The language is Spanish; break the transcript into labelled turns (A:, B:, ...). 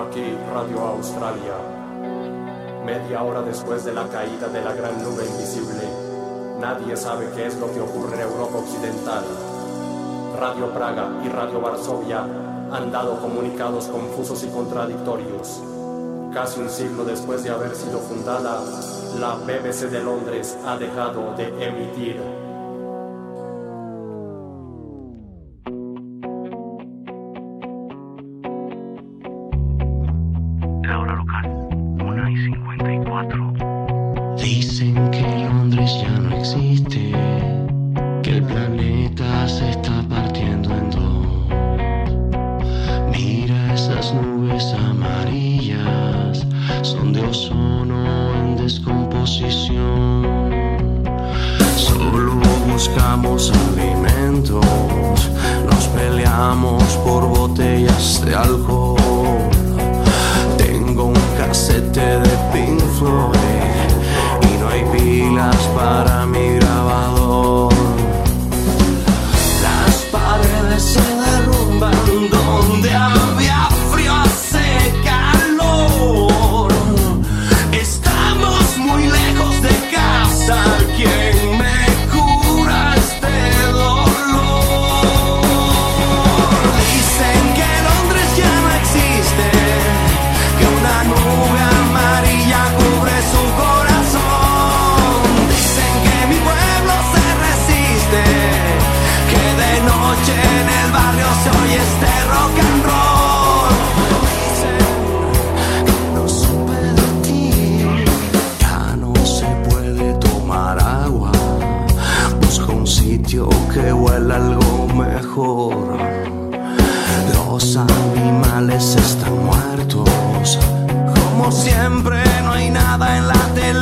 A: Aquí Radio Australia. Media hora después de la caída de la gran nube invisible, nadie sabe qué es lo que ocurre en Europa Occidental. Radio Praga y Radio Varsovia han dado comunicados confusos y contradictorios. Casi un siglo después de haber sido fundada, la BBC de Londres ha dejado de emitir.
B: Hora local, 1 y 54.
C: Dicen que Londres ya no existe, que el planeta se está partiendo en dos. Mira esas nubes amarillas, son de ozono en descomposición. Solo buscamos alimentos, nos peleamos por botellas de alcohol. Barrio se oye este rock and roll. Que no supe de ti, ya no se puede tomar agua. Busco un sitio que huela algo mejor. Los animales están muertos. Como siempre, no hay nada en la tele.